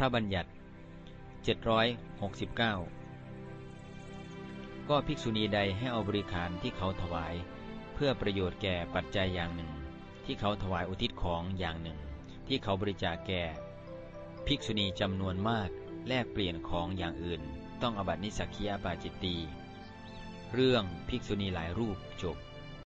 พระบัญญัติ 769 ก็ภิกษุณีใดให้เอาบริขารที่เขาถวาย เพื่อประโยชน์แก่ปัจจัยอย่างหนึ่ง ที่เขาถวายอุทิศของอย่างหนึ่ง ที่เขาบริจาคแก่ ภิกษุณีจำนวนมากแลกเปลี่ยนของอย่างอื่น ต้องอบัตินิสักคียาปาจิตตี เรื่องภิกษุณีหลายรูปจบ